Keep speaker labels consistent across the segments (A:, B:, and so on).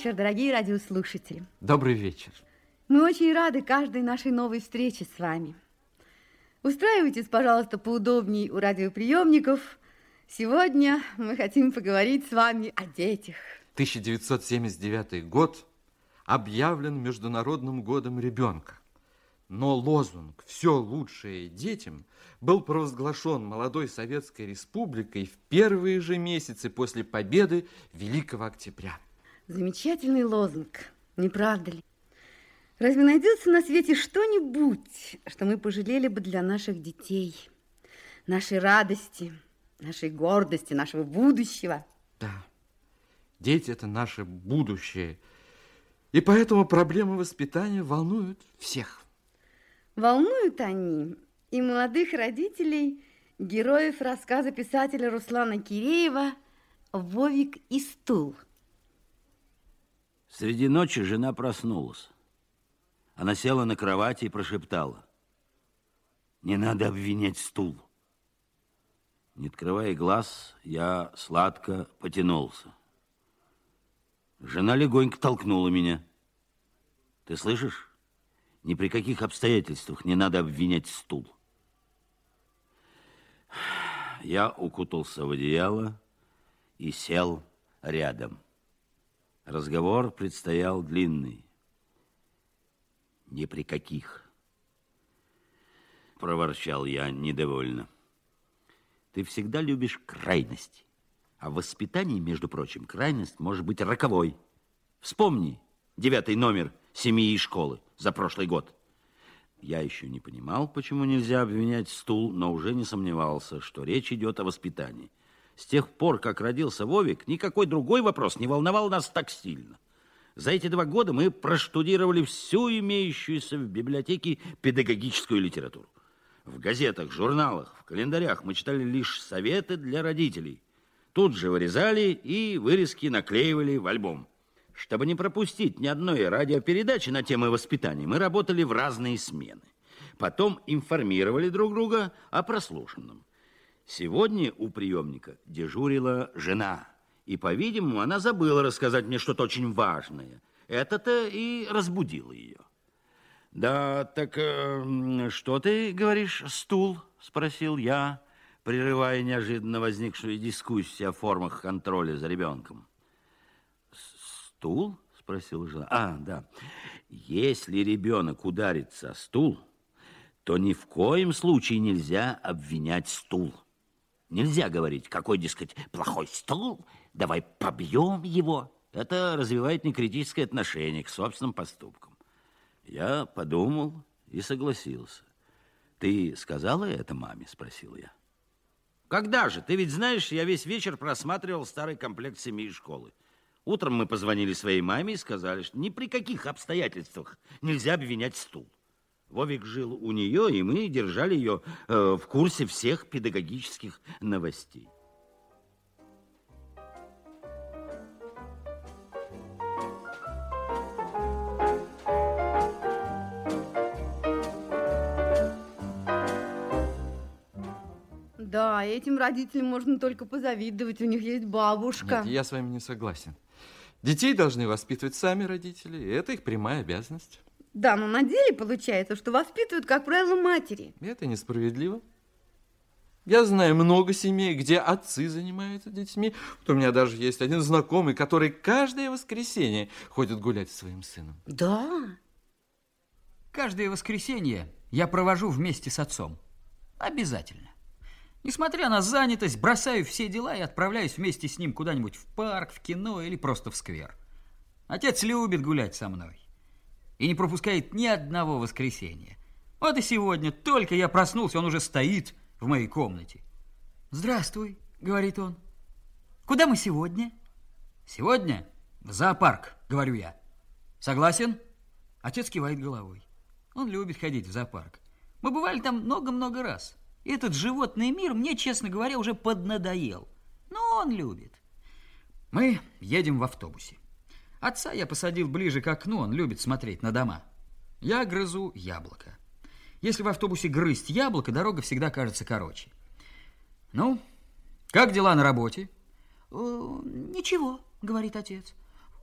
A: вечер, дорогие радиослушатели.
B: Добрый вечер.
A: Мы очень рады каждой нашей новой встрече с вами. Устраивайтесь, пожалуйста, поудобнее у радиоприемников. Сегодня мы хотим поговорить с вами о детях.
B: 1979 год объявлен Международным годом ребенка. Но лозунг «Все лучшее детям» был провозглашен молодой Советской Республикой в первые же месяцы после победы Великого Октября.
A: Замечательный лозунг, не правда ли? Разве найдется на свете что-нибудь, что мы пожалели бы для наших детей, нашей радости, нашей гордости, нашего будущего?
B: Да, дети – это наше будущее. И поэтому проблемы воспитания волнуют всех.
A: Волнуют они и молодых родителей, героев рассказа писателя Руслана Киреева «Вовик и стул».
C: Среди ночи жена проснулась. Она села на кровати и прошептала. Не надо обвинять стул. Не открывая глаз, я сладко потянулся. Жена легонько толкнула меня. Ты слышишь? Ни при каких обстоятельствах не надо обвинять стул. Я укутался в одеяло и сел рядом. Разговор предстоял длинный. Ни при каких. Проворчал я недовольно. Ты всегда любишь крайности. А в воспитании, между прочим, крайность может быть роковой. Вспомни девятый номер семьи и школы за прошлый год. Я еще не понимал, почему нельзя обвинять стул, но уже не сомневался, что речь идет о воспитании. С тех пор, как родился Вовик, никакой другой вопрос не волновал нас так сильно. За эти два года мы проштудировали всю имеющуюся в библиотеке педагогическую литературу. В газетах, журналах, в календарях мы читали лишь советы для родителей. Тут же вырезали и вырезки наклеивали в альбом. Чтобы не пропустить ни одной радиопередачи на темы воспитания, мы работали в разные смены. Потом информировали друг друга о прослушанном. Сегодня у приемника дежурила жена. И, по-видимому, она забыла рассказать мне что-то очень важное. Это-то и разбудило ее. Да, так э, что ты говоришь, стул? Спросил я, прерывая неожиданно возникшую дискуссию о формах контроля за ребенком. Стул? Спросила жена. А, да. Если ребенок ударится о стул, то ни в коем случае нельзя обвинять стул. Нельзя говорить, какой, дескать, плохой стул, давай побьем его. Это развивает некритическое отношение к собственным поступкам. Я подумал и согласился. Ты сказала это маме? Спросил я. Когда же? Ты ведь знаешь, я весь вечер просматривал старый комплект семьи и школы. Утром мы позвонили своей маме и сказали, что ни при каких обстоятельствах нельзя обвинять стул. Вовик жил у нее, и мы держали ее э, в курсе всех педагогических новостей.
A: Да, этим родителям можно только позавидовать, у них есть бабушка.
B: Нет, я с вами не согласен. Детей должны воспитывать сами родители, и это их прямая обязанность.
A: Да, но на деле получается, что воспитывают, как правило, матери.
B: Это несправедливо. Я знаю много семей, где отцы занимаются детьми. Вот у меня даже есть один знакомый, который каждое воскресенье ходит гулять с своим сыном.
A: Да?
D: Каждое воскресенье я провожу вместе с отцом. Обязательно. Несмотря на занятость, бросаю все дела и отправляюсь вместе с ним куда-нибудь в парк, в кино или просто в сквер. Отец любит гулять со мной и не пропускает ни одного воскресенья. Вот и сегодня, только я проснулся, он уже стоит в моей комнате. «Здравствуй, говорит он. Куда мы сегодня? Сегодня в зоопарк, говорю я. Согласен? Отец кивает головой. Он любит ходить в зоопарк. Мы бывали там много-много раз. И этот животный мир мне, честно говоря, уже поднадоел. Но он любит. Мы едем в автобусе. Отца я посадил ближе к окну, он любит смотреть на дома. Я грызу яблоко. Если в автобусе грызть яблоко, дорога всегда кажется короче. Ну, как дела на работе? «Э, Ничего, говорит отец.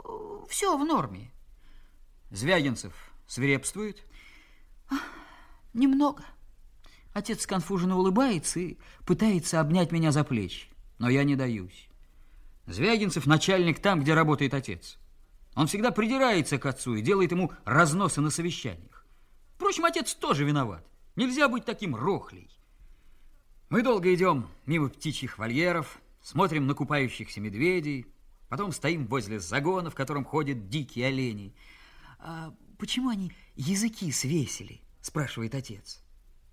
D: «Э, Все в норме. Звягинцев свирепствует? Немного. Отец сконфуженно улыбается и пытается обнять меня за плечи, но я не даюсь. Звягинцев начальник там, где работает отец. Он всегда придирается к отцу и делает ему разносы на совещаниях. Впрочем, отец тоже виноват. Нельзя быть таким рохлей. Мы долго идем мимо птичьих вольеров, смотрим на купающихся медведей, потом стоим возле загона, в котором ходят дикие олени. «А почему они языки свесили?» – спрашивает отец.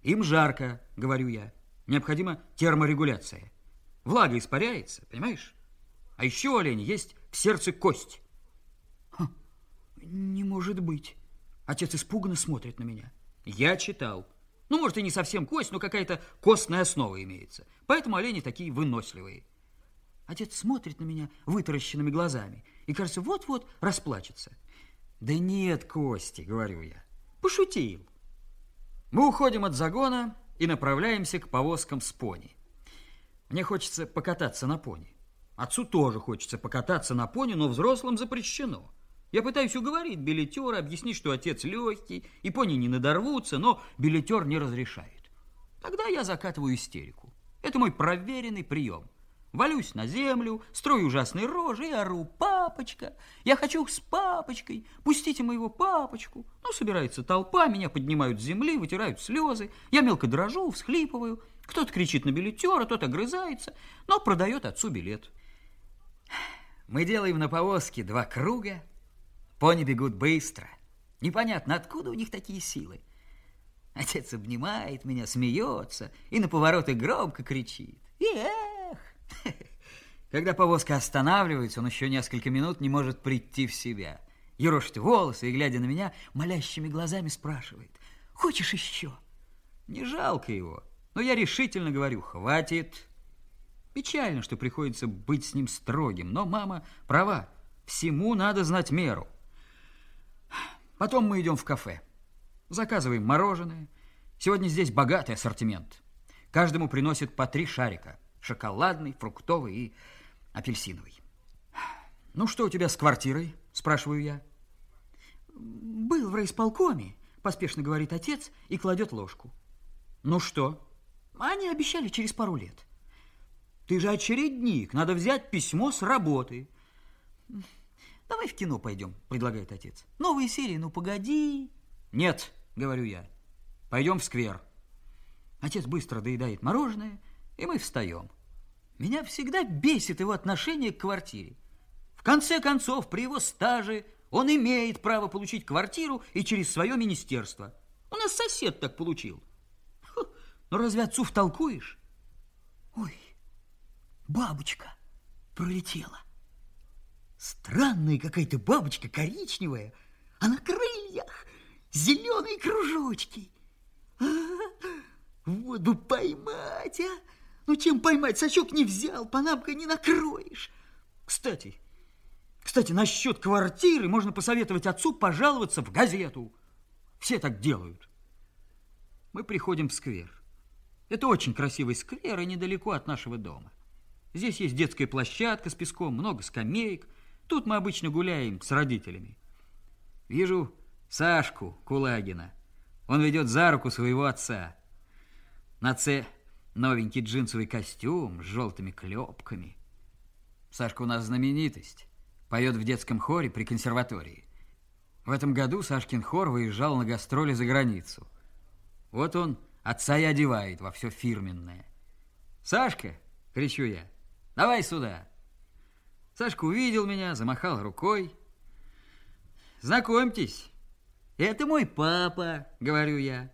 D: «Им жарко», – говорю я. «Необходима терморегуляция. Влага испаряется, понимаешь? А еще у оленя есть в сердце кость». «Ха, «Не может быть». Отец испуганно смотрит на меня. «Я читал. Ну, может, и не совсем кость, но какая-то костная основа имеется. Поэтому олени такие выносливые». Отец смотрит на меня вытаращенными глазами и, кажется, вот-вот расплачется. «Да нет кости», — говорю я. «Пошутил». Мы уходим от загона и направляемся к повозкам с пони. Мне хочется покататься на пони. Отцу тоже хочется покататься на пони, но взрослым запрещено. Я пытаюсь уговорить билетера, объяснить, что отец легкий, и пони не надорвутся, но билетер не разрешает. Тогда я закатываю истерику. Это мой проверенный прием. Валюсь на землю, строю ужасные рожи и ору «Папочка! Я хочу с папочкой! Пустите моего папочку!» Ну, собирается толпа, меня поднимают с земли, вытирают слезы. Я мелко дрожу, всхлипываю. Кто-то кричит на билетера, тот огрызается, но продает отцу билет. Мы делаем на повозке два круга. Пони бегут быстро. Непонятно, откуда у них такие силы. Отец обнимает меня, смеется и на повороты громко кричит. Эх! Когда повозка останавливается, он еще несколько минут не может прийти в себя. Ерошит волосы и, глядя на меня, молящими глазами спрашивает. «Хочешь еще?» Не жалко его, но я решительно говорю «хватит». Печально, что приходится быть с ним строгим, но мама права. Всему надо знать меру. Потом мы идем в кафе. Заказываем мороженое. Сегодня здесь богатый ассортимент. Каждому приносят по три шарика. Шоколадный, фруктовый и апельсиновый. Ну, что у тебя с квартирой? Спрашиваю я. Был в райисполкоме, поспешно говорит отец и кладет ложку. Ну что? Они обещали через пару лет. Ты же очередник, надо взять письмо с работы. Давай в кино пойдем, предлагает отец. Новые серии, ну погоди. Нет, говорю я. Пойдем в сквер. Отец быстро доедает мороженое, и мы встаем. Меня всегда бесит его отношение к квартире. В конце концов, при его стаже он имеет право получить квартиру и через свое министерство. У нас сосед так получил. Фу, но разве отцу втолкуешь? Ой, бабочка пролетела. Странная какая-то бабочка, коричневая, а на крыльях зеленые кружочки. А, вот бы поймать, а! Ну, чем поймать? Сачок не взял, панамкой не накроешь. Кстати, кстати, насчет квартиры можно посоветовать отцу пожаловаться в газету. Все так делают. Мы приходим в сквер. Это очень красивый сквер и недалеко от нашего дома. Здесь есть детская площадка с песком, много скамеек. Тут мы обычно гуляем с родителями. Вижу Сашку Кулагина. Он ведет за руку своего отца. На отце новенький джинсовый костюм с желтыми клепками. Сашка у нас знаменитость. Поет в детском хоре при консерватории. В этом году Сашкин хор выезжал на гастроли за границу. Вот он отца и одевает во все фирменное. «Сашка!» — кричу я. «Давай сюда!» Сашка увидел меня, замахал рукой. «Знакомьтесь, это мой папа», — говорю я.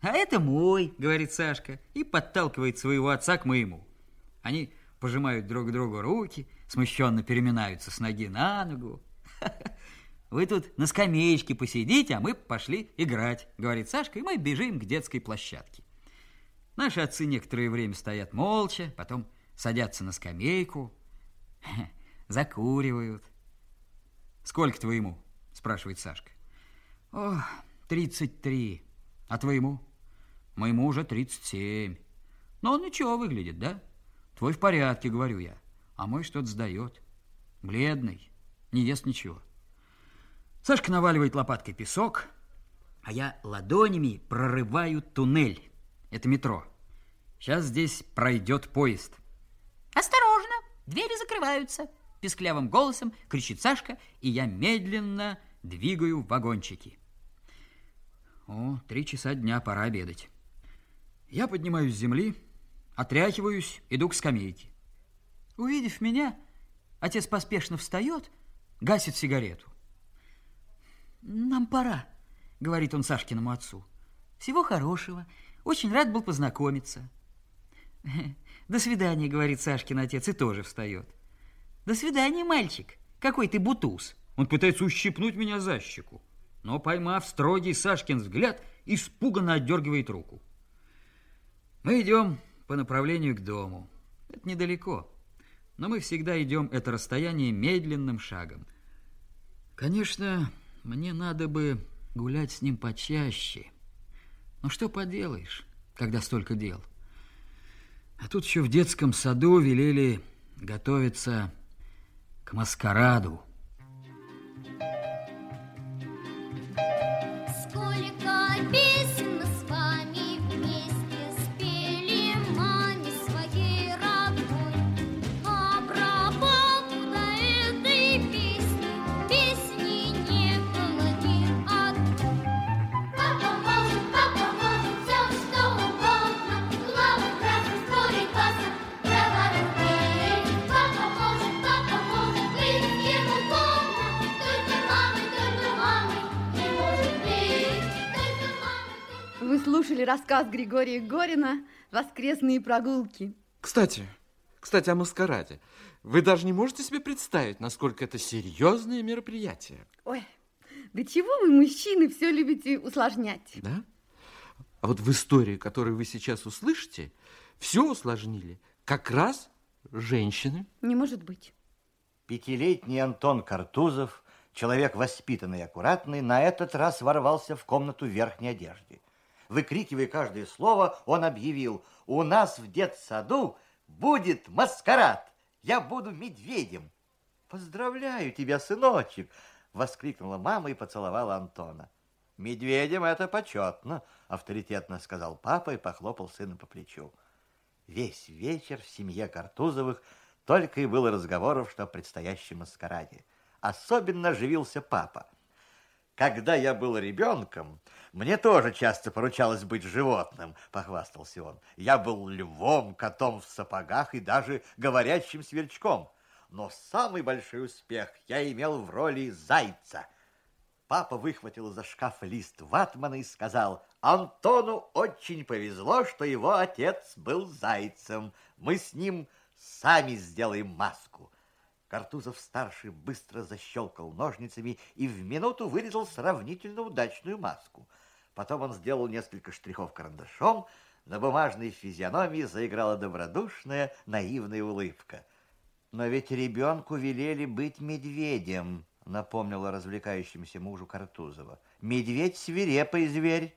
D: «А это мой», — говорит Сашка, и подталкивает своего отца к моему. Они пожимают друг другу руки, смущенно переминаются с ноги на ногу. Вы тут на скамеечке посидите, а мы пошли играть, говорит Сашка, и мы бежим к детской площадке. Наши отцы некоторое время стоят молча, потом садятся на скамейку, закуривают. Сколько твоему? спрашивает Сашка. О, 33. А твоему? Моему уже 37. Но он ничего выглядит, да? Твой в порядке, говорю я. А мой что-то сдает. Бледный, не ест ничего. Сашка наваливает лопаткой песок, а я ладонями прорываю туннель. Это метро. Сейчас здесь пройдет поезд.
E: Осторожно, двери закрываются. Песклявым голосом кричит Сашка, и я медленно двигаю вагончики.
D: О, три часа дня, пора обедать. Я поднимаюсь с земли, отряхиваюсь, иду к скамейке. Увидев меня, отец поспешно встает, гасит сигарету. «Нам пора», — говорит он Сашкиному отцу. «Всего хорошего. Очень рад был познакомиться». «До свидания», — говорит Сашкин отец, и тоже встает. «До свидания, мальчик. Какой ты бутуз». Он пытается ущипнуть меня за щеку, но, поймав строгий Сашкин взгляд, испуганно отдергивает руку. Мы идем по направлению к дому. Это недалеко, но мы всегда идем это расстояние медленным шагом. Конечно, мне надо бы гулять с ним почаще. Но что поделаешь, когда столько дел? А тут еще в детском саду велели готовиться к маскараду.
A: Слушали рассказ Григория Горина «Воскресные прогулки».
B: Кстати, кстати, о маскараде. Вы даже не можете себе представить, насколько это серьезное мероприятие.
A: Ой, да чего вы, мужчины, все любите усложнять?
B: Да? А вот в истории, которую вы сейчас услышите, все усложнили как раз женщины.
A: Не может быть.
F: Пятилетний Антон Картузов, человек воспитанный и аккуратный, на этот раз ворвался в комнату верхней одежде. Выкрикивая каждое слово, он объявил, у нас в детсаду будет маскарад. Я буду медведем. Поздравляю тебя, сыночек, воскликнула мама и поцеловала Антона. Медведем это почетно, авторитетно сказал папа и похлопал сына по плечу. Весь вечер в семье Картузовых только и было разговоров, что о предстоящем маскараде. Особенно оживился папа. Когда я был ребенком, мне тоже часто поручалось быть животным, похвастался он. Я был львом, котом в сапогах и даже говорящим сверчком. Но самый большой успех я имел в роли зайца. Папа выхватил из-за шкафа лист ватмана и сказал, Антону очень повезло, что его отец был зайцем. Мы с ним сами сделаем маску. Картузов-старший быстро защелкал ножницами и в минуту вырезал сравнительно удачную маску. Потом он сделал несколько штрихов карандашом, на бумажной физиономии заиграла добродушная, наивная улыбка. «Но ведь ребенку велели быть медведем», — напомнила развлекающемуся мужу Картузова. «Медведь — свирепый зверь».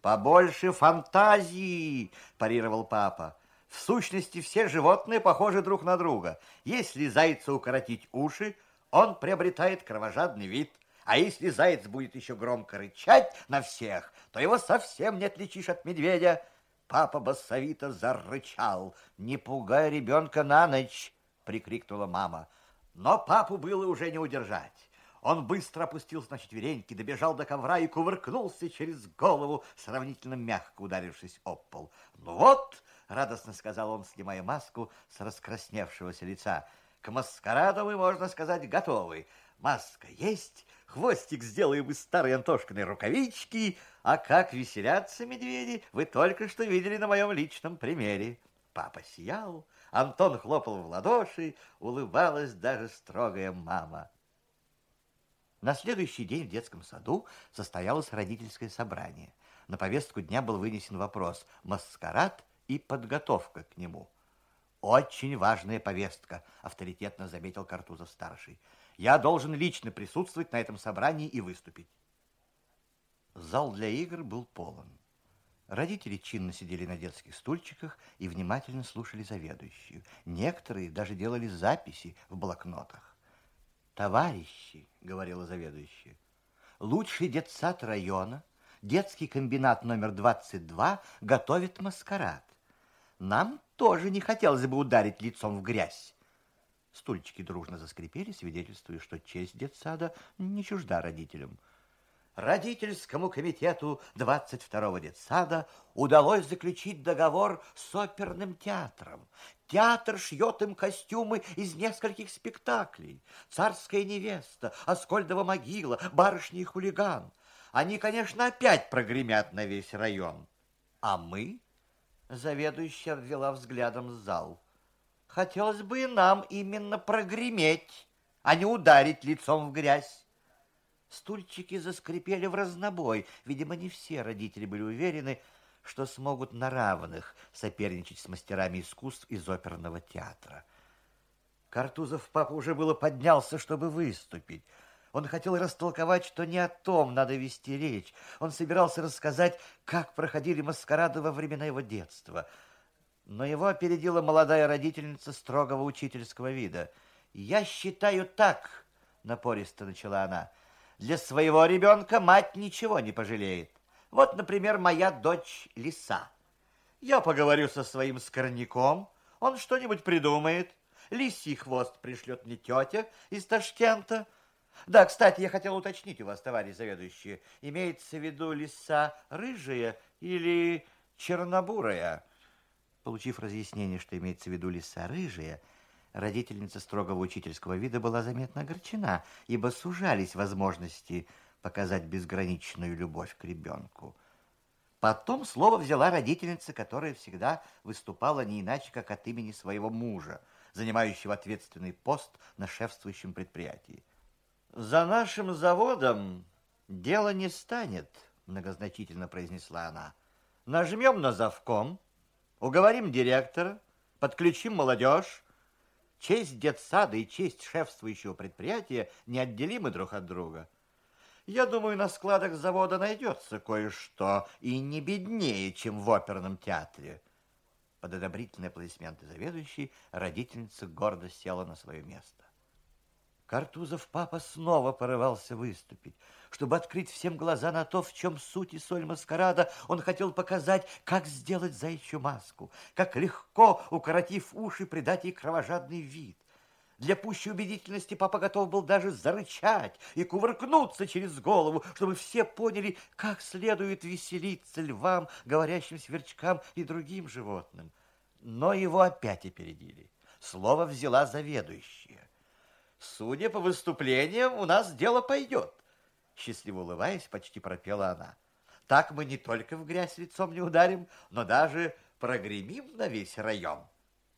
F: «Побольше фантазии!» – парировал папа. В сущности, все животные похожи друг на друга. Если зайцу укоротить уши, он приобретает кровожадный вид. А если заяц будет еще громко рычать на всех, то его совсем не отличишь от медведя. Папа басовито зарычал. «Не пугай ребенка на ночь!» — прикрикнула мама. Но папу было уже не удержать. Он быстро опустился на четвереньки, добежал до ковра и кувыркнулся через голову, сравнительно мягко ударившись об пол. «Ну вот!» Радостно сказал он, снимая маску с раскрасневшегося лица. К маскараду мы, можно сказать, готовы. Маска есть, хвостик сделаем из старой Антошкиной рукавички, а как веселятся медведи, вы только что видели на моем личном примере. Папа сиял, Антон хлопал в ладоши, улыбалась даже строгая мама. На следующий день в детском саду состоялось родительское собрание. На повестку дня был вынесен вопрос «Маскарад и подготовка к нему». «Очень важная повестка», — авторитетно заметил Картузов-старший. «Я должен лично присутствовать на этом собрании и выступить». Зал для игр был полон. Родители чинно сидели на детских стульчиках и внимательно слушали заведующую. Некоторые даже делали записи в блокнотах. «Товарищи», — говорила заведующая, — «лучший детсад района, детский комбинат номер 22, готовит маскарад. Нам тоже не хотелось бы ударить лицом в грязь. Стульчики дружно заскрипели, свидетельствуя, что честь детсада не чужда родителям. Родительскому комитету 22-го детсада удалось заключить договор с оперным театром. Театр шьет им костюмы из нескольких спектаклей. «Царская невеста», «Аскольдова могила», «Барышня и хулиган». Они, конечно, опять прогремят на весь район. А мы Заведующая обвела взглядом зал. Хотелось бы и нам именно прогреметь, а не ударить лицом в грязь. Стульчики заскрипели в разнобой. Видимо, не все родители были уверены, что смогут на равных соперничать с мастерами искусств из оперного театра. Картузов папа уже было поднялся, чтобы выступить. Он хотел растолковать, что не о том надо вести речь. Он собирался рассказать, как проходили маскарады во времена его детства. Но его опередила молодая родительница строгого учительского вида. «Я считаю так», — напористо начала она, «для своего ребенка мать ничего не пожалеет. Вот, например, моя дочь Лиса. Я поговорю со своим скорняком, он что-нибудь придумает. Лисий хвост пришлет мне тетя из Ташкента — да, кстати, я хотел уточнить у вас, товарищ заведующий, имеется в виду лиса рыжая или чернобурая? Получив разъяснение, что имеется в виду лиса рыжая, родительница строгого учительского вида была заметно огорчена, ибо сужались возможности показать безграничную любовь к ребенку. Потом слово взяла родительница, которая всегда выступала не иначе, как от имени своего мужа, занимающего ответственный пост на шефствующем предприятии. За нашим заводом дело не станет, многозначительно произнесла она. Нажмем на завком, уговорим директора, подключим молодежь. Честь детсада и честь шефствующего предприятия неотделимы друг от друга. Я думаю, на складах завода найдется кое-что и не беднее, чем в оперном театре. Под одобрительные аплодисменты заведующей родительница гордо села на свое место. Картузов папа снова порывался выступить. Чтобы открыть всем глаза на то, в чем суть и соль маскарада, он хотел показать, как сделать заячью маску, как легко, укоротив уши, придать ей кровожадный вид. Для пущей убедительности папа готов был даже зарычать и кувыркнуться через голову, чтобы все поняли, как следует веселиться львам, говорящим сверчкам и другим животным. Но его опять опередили. Слово взяла заведующая. Судя по выступлениям, у нас дело пойдет. Счастливо улыбаясь, почти пропела она. Так мы не только в грязь лицом не ударим, но даже прогремим на весь район.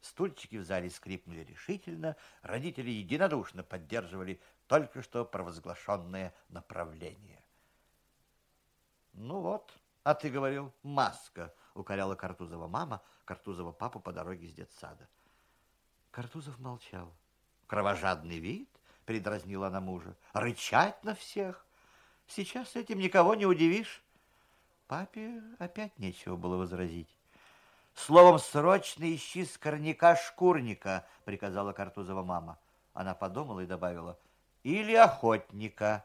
F: Стульчики в зале скрипнули решительно, родители единодушно поддерживали только что провозглашенное направление. Ну вот, а ты говорил, маска, укоряла Картузова мама, Картузова папу по дороге с детсада. Картузов молчал кровожадный вид, передразнила она мужа, рычать на всех. Сейчас этим никого не удивишь. Папе опять нечего было возразить. Словом, срочно ищи скорняка шкурника, приказала Картузова мама. Она подумала и добавила, или охотника.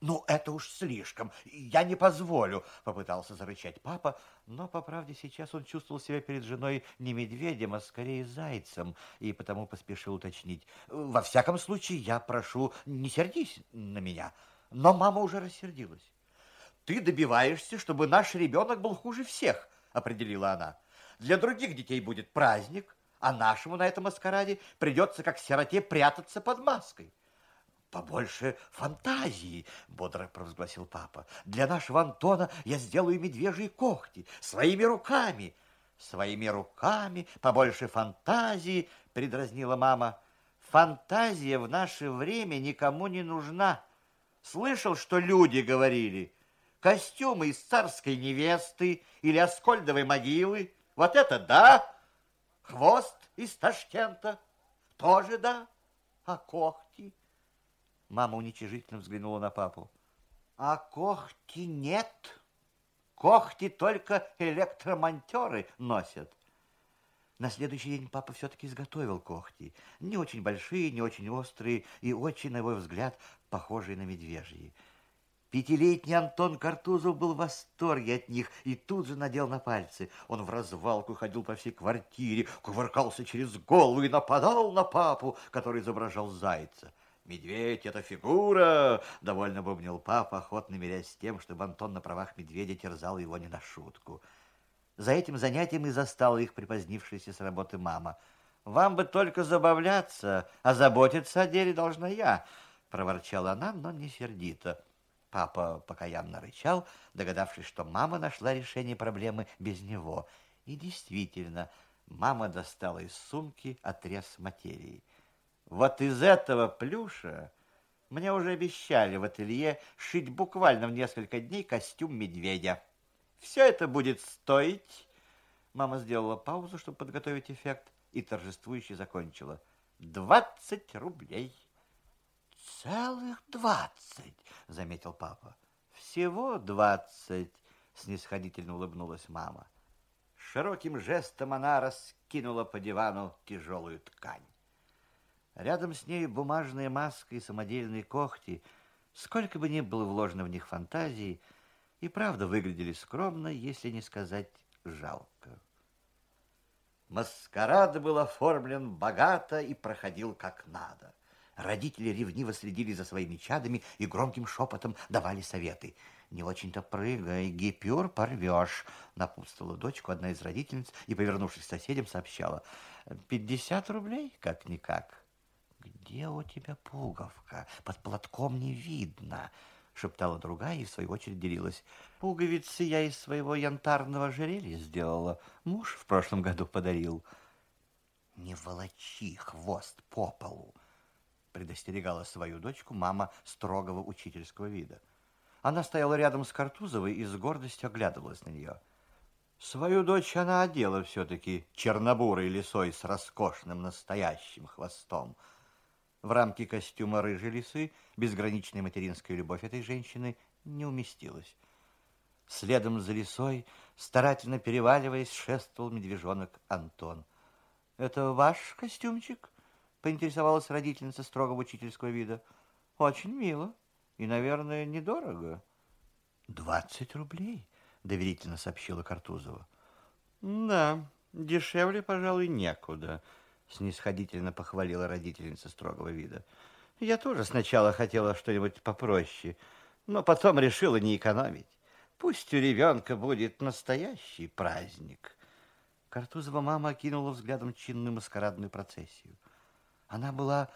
F: Ну, это уж слишком. Я не позволю, попытался зарычать папа, но, по правде, сейчас он чувствовал себя перед женой не медведем, а скорее зайцем, и потому поспешил уточнить. Во всяком случае, я прошу, не сердись на меня. Но мама уже рассердилась. Ты добиваешься, чтобы наш ребенок был хуже всех, определила она. Для других детей будет праздник, а нашему на этом маскараде придется, как сироте, прятаться под маской. «Побольше фантазии!» — бодро провозгласил папа. «Для нашего Антона я сделаю медвежьи когти своими руками!» Своими руками, побольше фантазии, предразнила мама. Фантазия в наше время никому не нужна. Слышал, что люди говорили? Костюмы из царской невесты или Аскольдовой могилы? Вот это да! Хвост из Ташкента? Тоже да? А когти? Мама уничижительно взглянула на папу. А когти нет. Когти только электромонтеры носят. На следующий день папа все-таки изготовил когти. Не очень большие, не очень острые и очень, на его взгляд, похожие на медвежьи. Пятилетний Антон Картузов был в восторге от них и тут же надел на пальцы. Он в развалку ходил по всей квартире, кувыркался через голову и нападал на папу, который изображал зайца. «Медведь — это фигура!» — довольно бубнил папа, охотно мирясь с тем, чтобы Антон на правах медведя терзал его не на шутку. За этим занятием и застала их припозднившаяся с работы мама. «Вам бы только забавляться, а заботиться о деле должна я», — проворчала она, но не сердито. Папа покаянно рычал, догадавшись, что мама нашла решение проблемы без него. И действительно, мама достала из сумки отрез материи. Вот из этого плюша мне уже обещали в ателье шить буквально в несколько дней костюм медведя. Все это будет стоить... Мама сделала паузу, чтобы подготовить эффект, и торжествующе закончила. Двадцать рублей. Целых двадцать, заметил папа. Всего двадцать, снисходительно улыбнулась мама. Широким жестом она раскинула по дивану тяжелую ткань. Рядом с ней бумажная маска и самодельные когти, сколько бы ни было вложено в них фантазии, и правда выглядели скромно, если не сказать жалко. Маскарад был оформлен богато и проходил как надо. Родители ревниво следили за своими чадами и громким шепотом давали советы. «Не очень-то прыгай, гипюр порвешь», — напутствовала дочку одна из родительниц и, повернувшись к соседям, сообщала. «Пятьдесят рублей, как-никак». «Где у тебя пуговка? Под платком не видно», — шептала другая и, в свою очередь, делилась. «Пуговицы я из своего янтарного ожерелья сделала. Муж в прошлом году подарил». «Не волочи хвост по полу», — предостерегала свою дочку мама строгого учительского вида. Она стояла рядом с Картузовой и с гордостью оглядывалась на нее. Свою дочь она одела все-таки чернобурой лисой с роскошным настоящим хвостом — в рамки костюма рыжей лисы безграничная материнская любовь этой женщины не уместилась. Следом за лисой, старательно переваливаясь, шествовал медвежонок Антон. «Это ваш костюмчик?» — поинтересовалась родительница строгого учительского вида. «Очень мило и, наверное, недорого». «Двадцать рублей», — доверительно сообщила Картузова. «Да, дешевле, пожалуй, некуда», снисходительно похвалила родительница строгого вида. Я тоже сначала хотела что-нибудь попроще, но потом решила не экономить. Пусть у ребенка будет настоящий праздник. Картузова мама окинула взглядом чинную маскарадную процессию. Она была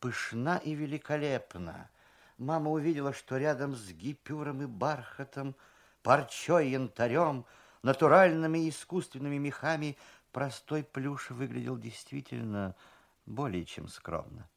F: пышна и великолепна. Мама увидела, что рядом с гипюром и бархатом, парчой и янтарем, натуральными и искусственными мехами простой плюш выглядел действительно более чем скромно.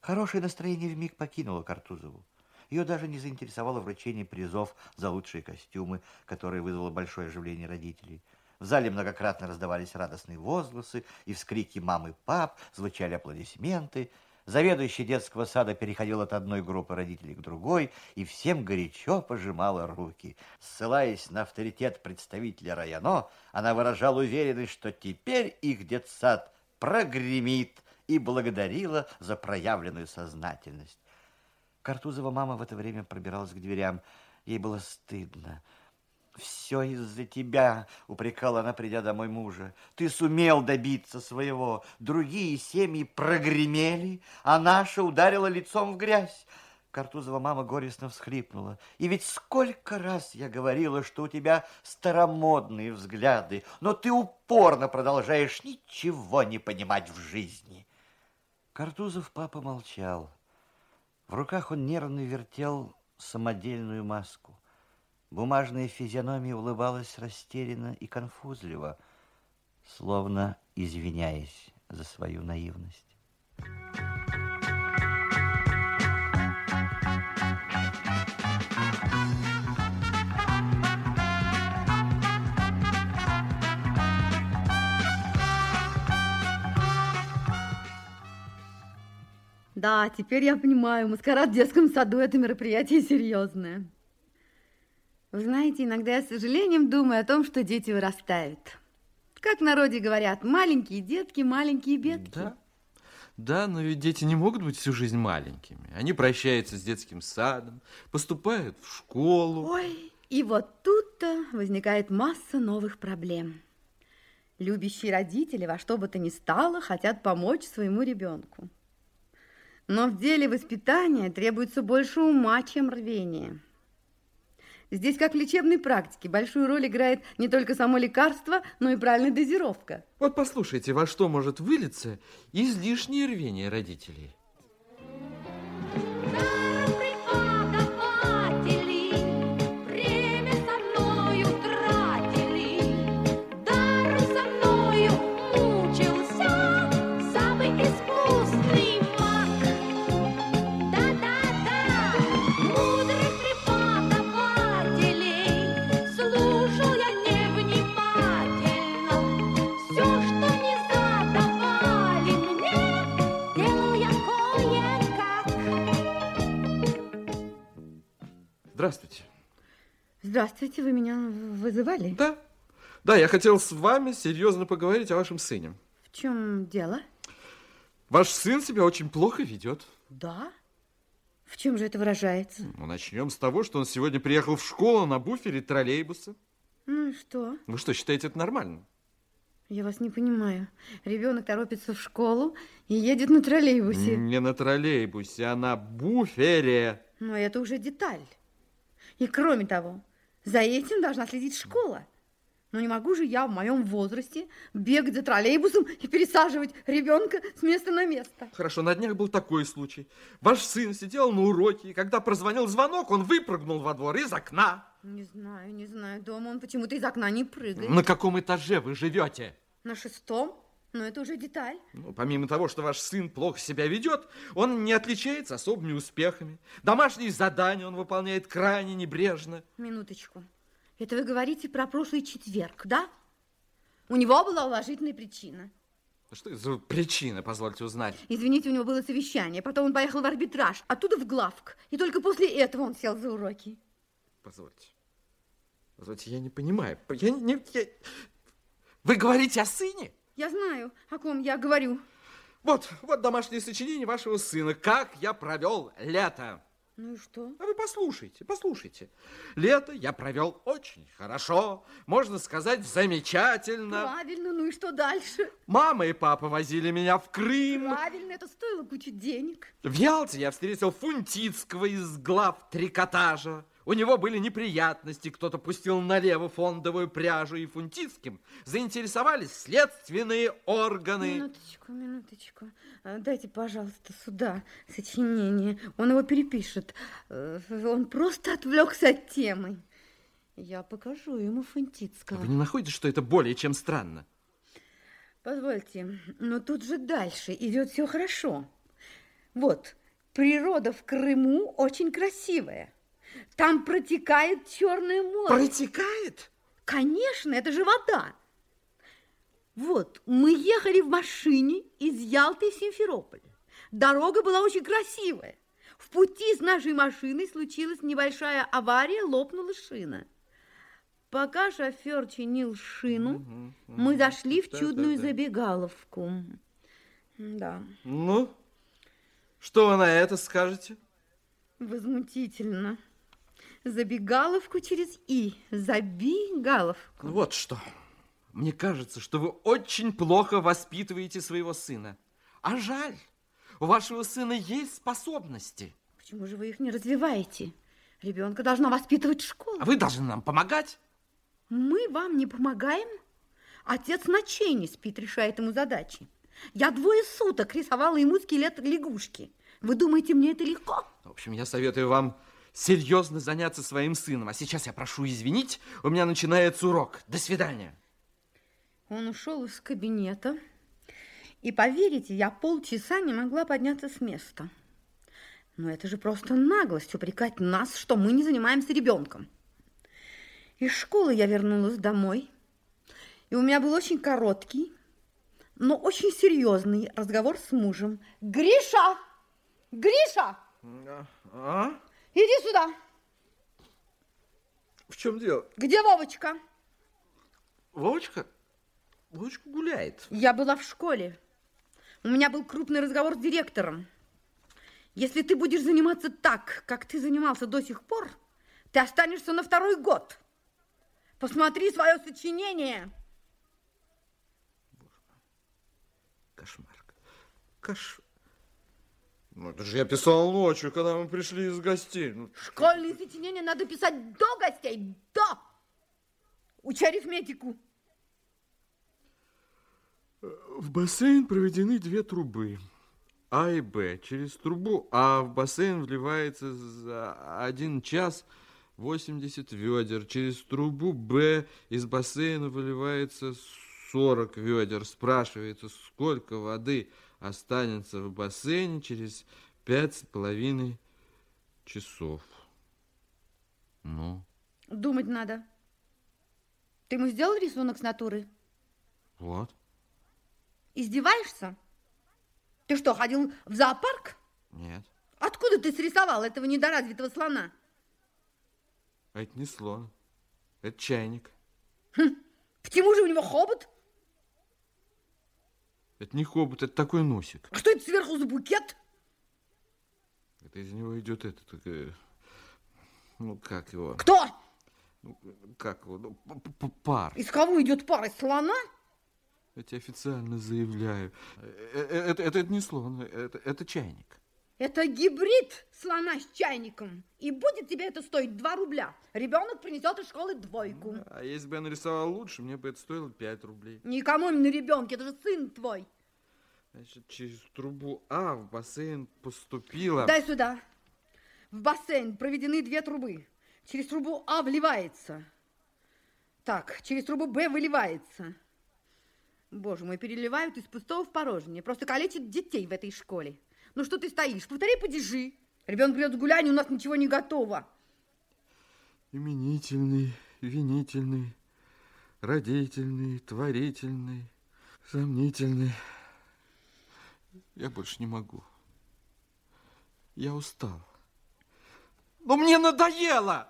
F: Хорошее настроение вмиг покинуло Картузову. Ее даже не заинтересовало вручение призов за лучшие костюмы, которое вызвало большое оживление родителей. В зале многократно раздавались радостные возгласы и вскрики мам и пап, звучали аплодисменты – Заведующий детского сада переходил от одной группы родителей к другой и всем горячо пожимала руки. Ссылаясь на авторитет представителя районо, она выражала уверенность, что теперь их детсад прогремит и благодарила за проявленную сознательность. Картузова мама в это время пробиралась к дверям. Ей было стыдно. «Все из-за тебя», — упрекала она, придя домой мужа. «Ты сумел добиться своего. Другие семьи прогремели, а наша ударила лицом в грязь». Картузова мама горестно всхлипнула. «И ведь сколько раз я говорила, что у тебя старомодные взгляды, но ты упорно продолжаешь ничего не понимать в жизни». Картузов папа молчал. В руках он нервно вертел самодельную маску. Бумажная физиономия улыбалась растерянно и конфузливо, словно извиняясь за свою наивность.
A: Да, теперь я понимаю, маскарад в детском саду – это мероприятие серьезное. Вы знаете, иногда я с сожалением думаю о том, что дети вырастают. Как в народе говорят, маленькие детки, маленькие бедки.
B: Да, да, но ведь дети не могут быть всю жизнь маленькими. Они прощаются с детским садом, поступают в школу.
A: Ой, и вот тут-то возникает масса новых проблем. Любящие родители во что бы то ни стало хотят помочь своему ребенку. Но в деле воспитания требуется больше ума, чем рвения. Здесь, как в лечебной практике, большую роль играет не только само лекарство, но и правильная дозировка.
B: Вот послушайте, во что может вылиться излишнее рвение родителей. Здравствуйте.
A: Здравствуйте, вы меня вызывали?
B: Да, да, я хотел с вами серьезно поговорить о вашем сыне.
A: В чем дело?
B: Ваш сын себя очень плохо ведет.
A: Да? В чем же это выражается?
B: Ну, начнем с того, что он сегодня приехал в школу на буфере троллейбуса.
A: Ну и что?
B: Вы что, считаете это нормально?
A: Я вас не понимаю. Ребенок торопится в школу и едет на троллейбусе.
B: Не на троллейбусе, а на буфере.
A: Но это уже деталь. И кроме того, за этим должна следить школа. Но не могу же я в моем возрасте бегать за троллейбусом и пересаживать ребенка с места на место.
B: Хорошо, на днях был такой случай. Ваш сын сидел на уроке, и когда прозвонил звонок, он выпрыгнул во двор из окна.
A: Не знаю, не знаю. Дома он почему-то из окна не прыгает.
B: На каком этаже вы живете?
A: На шестом? Но это уже деталь.
B: Ну, помимо того, что ваш сын плохо себя ведет, он не отличается особыми успехами. Домашние задания он выполняет крайне небрежно.
A: Минуточку. Это вы говорите про прошлый четверг, да? У него была уважительная причина.
B: Что это за причина, позвольте узнать?
A: Извините, у него было совещание, потом он поехал в арбитраж, оттуда в главк, и только после этого он сел за уроки.
B: Позвольте. Позвольте, я не понимаю. Я не... я- Вы говорите о сыне?
A: Я знаю, о ком я говорю.
B: Вот, вот домашнее сочинение вашего сына. Как я провел лето.
A: Ну и что?
B: А вы послушайте, послушайте. Лето я провел очень хорошо, можно сказать, замечательно.
A: Правильно, ну и что дальше?
B: Мама и папа возили меня в Крым.
A: Правильно, это стоило кучу денег.
B: В Ялте я встретил Фунтицкого из глав трикотажа. У него были неприятности, кто-то пустил налево фондовую пряжу, и Фунтицким заинтересовались следственные органы.
A: Минуточку, минуточку. А, Дайте, пожалуйста, сюда сочинение. Он его перепишет. Э, Он просто отвлекся от темы. Я покажу ему Фунтицкого.
B: Вы не находите, что это более чем странно?
A: Позвольте, но тут же дальше идет все хорошо. Вот, природа в Крыму очень красивая. Там протекает Черное море.
B: Протекает?
A: Конечно, это же вода. Вот, мы ехали в машине из Ялты в Симферополь. Дорога была очень красивая. В пути с нашей машиной случилась небольшая авария, лопнула шина. Пока шофер чинил шину, мы зашли в
B: Да,
A: чудную
B: да, да.
A: забегаловку. Да,
B: Ну, что вы на это скажете?
A: возмутительно. Забегаловку через «и». Забегаловку.
B: Вот что. Мне кажется, что вы очень плохо воспитываете своего сына. А жаль, у вашего сына есть способности.
A: Почему же вы их не развиваете? Ребенка должна воспитывать школа.
B: А вы должны нам помогать.
A: Мы вам не помогаем? Отец ночей не спит, решает ему задачи. Я двое суток рисовала ему скелет лягушки. Вы думаете, мне это легко?
B: В общем, я советую вам серьезно заняться своим сыном. А сейчас я прошу извинить, у меня начинается урок. До свидания.
A: Он ушел из кабинета. И поверите, я полчаса не могла подняться с места. Но это же просто наглость упрекать нас, что мы не занимаемся ребенком. Из школы я вернулась домой, и у меня был очень короткий, но очень серьезный разговор с мужем. Гриша! Гриша!
B: А?
A: Иди сюда!
B: В чем дело?
A: Где Вовочка?
B: Вовочка? Вовочка гуляет.
A: Я была в школе. У меня был крупный разговор с директором. Если ты будешь заниматься так, как ты занимался до сих пор, ты останешься на второй год. Посмотри свое сочинение.
B: Кошмар. Кош... Ну, это же я писал ночью, когда мы пришли из гостей. Ну,
A: Школьные сочинения надо писать до гостей, до. Учи арифметику.
B: В бассейн проведены две трубы. А и Б. Через трубу А в бассейн вливается за один час 80 ведер. Через трубу Б из бассейна выливается 40 ведер. Спрашивается, сколько воды останется в бассейне через пять с половиной часов. Ну,
A: Думать надо. Ты ему сделал рисунок с натуры?
B: вот.
A: Издеваешься? Ты что, ходил в зоопарк?
B: Нет,
A: Откуда ты срисовал этого недоразвитого слона?
B: это не слон. Это чайник.
A: Почему же у него хобот?
B: Это не хобот, это такой носик.
A: А что это сверху за букет?
B: Это из него идет это, такое, ну как его,
A: Кто?
B: ну, как его, ну, п- п- пар.
A: Из кого идет пара из слона?
B: Я тебе официально заявляю. Э, э, Это, это, это не слон, это, это чайник.
A: Это гибрид слона с чайником. И будет тебе это стоить 2 рубля. Ребенок принесет из школы двойку.
B: А если бы я нарисовал лучше, мне бы это стоило 5 рублей.
A: Не экономь на ребенке, это же сын твой.
B: Значит, через трубу А в бассейн поступила...
A: Дай сюда. В бассейн проведены две трубы. Через трубу А вливается. Так, через трубу Б выливается. Боже мой, переливают из пустого в порожнее. Просто калечат детей в этой школе. Ну что ты стоишь? Повтори падежи. Ребенок придет с гуляния, у нас ничего не готово.
B: Именительный, винительный, родительный, творительный, сомнительный. Я больше не могу. Я устал. Но мне надоело!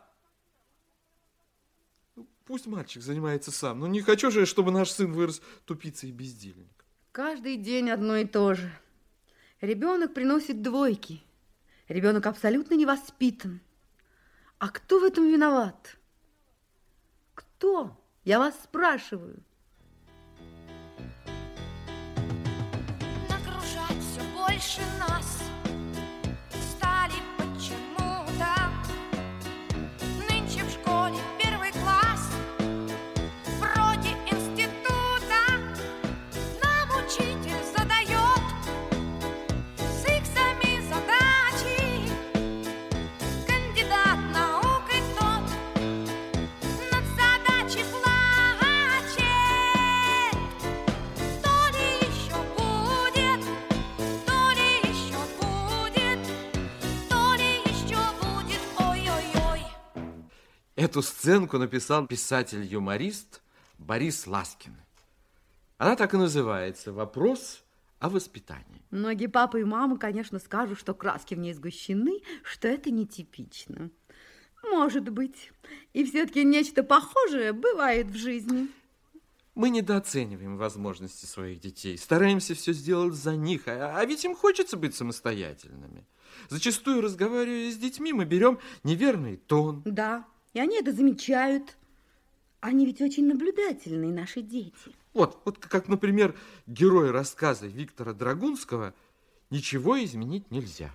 B: Ну, Пусть мальчик занимается сам. Но не хочу же, чтобы наш сын вырос тупицей и бездельник.
A: Каждый день одно и то же. Ребенок приносит двойки. Ребенок абсолютно не воспитан. А кто в этом виноват? Кто? Я вас спрашиваю.
G: Нагружать все больше нас
B: Эту сценку написал писатель-юморист Борис Ласкин. Она так и называется «Вопрос о воспитании».
A: Многие папы и мамы, конечно, скажут, что краски в ней сгущены, что это нетипично. Может быть. И все-таки нечто похожее бывает в жизни.
B: Мы недооцениваем возможности своих детей, стараемся все сделать за них, а, а ведь им хочется быть самостоятельными. Зачастую, разговаривая с детьми, мы берем неверный тон.
A: Да, и они это замечают. Они ведь очень наблюдательные, наши дети.
B: Вот, вот как, например, герой рассказа Виктора Драгунского «Ничего изменить нельзя».